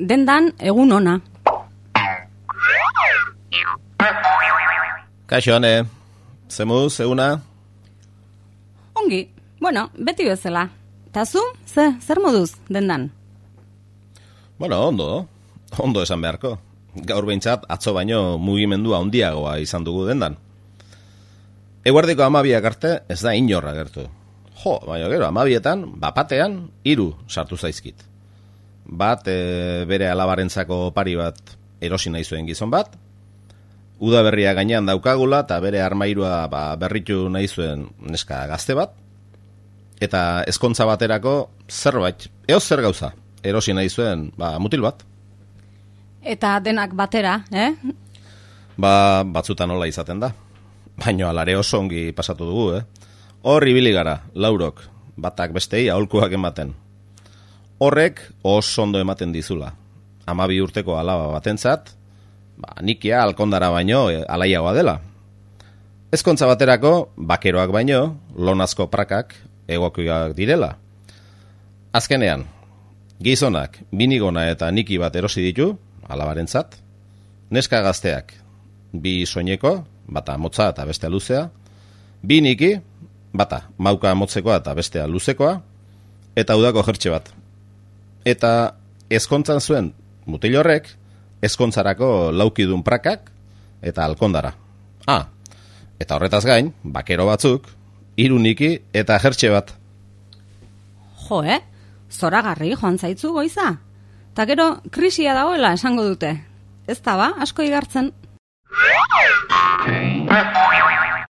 dendan egun ona. Kaixo, ane, zemuz, eguna? Ongi, bueno, beti bezala. Ta zu, ze, zer moduz dendan? Bueno, ondo, ondo esan beharko. Gaur behintzat, atzo baino mugimendua handiagoa izan dugu dendan. Eguardiko amabiak arte ez da inorra gertu. Jo, baina gero, amabietan, bapatean, hiru sartu zaizkit. Bat, e, bere alabarentzako pari bat erosi nahi zuen gizon bat, udaberria gainean daukagula eta bere armairua ba, berritu nahi zuen neska gazte bat, eta ezkontza baterako zerbait, eoz zer gauza, erosi nahi zuen ba, mutil bat. Eta denak batera, eh? Ba, batzutan nola izaten da. Baina alare oso ongi pasatu dugu, eh? Hor ibili gara, laurok, batak bestei aholkuak ematen. Horrek oso ondo ematen dizula. Amabi urteko alaba batentzat, ba, nikia alkondara baino e, alaiagoa dela. Ezkontza baterako, bakeroak baino, lonazko prakak egokiak direla. Azkenean, gizonak, binigona eta niki bat erosi ditu, alabarentzat, neska gazteak, bi soineko, bata motza eta bestea luzea, bi niki, bata mauka motzekoa eta bestea luzekoa, eta udako jertxe bat. Eta ezkontzan zuen mutil horrek, ezkontzarako laukidun prakak eta alkondara. Ah, eta horretaz gain, bakero batzuk, iruniki eta jertxe bat. Jo, eh? Zoragarri joan zaitzu goiza. Ta gero, krisia dagoela esango dute. Ez da ba, asko igartzen.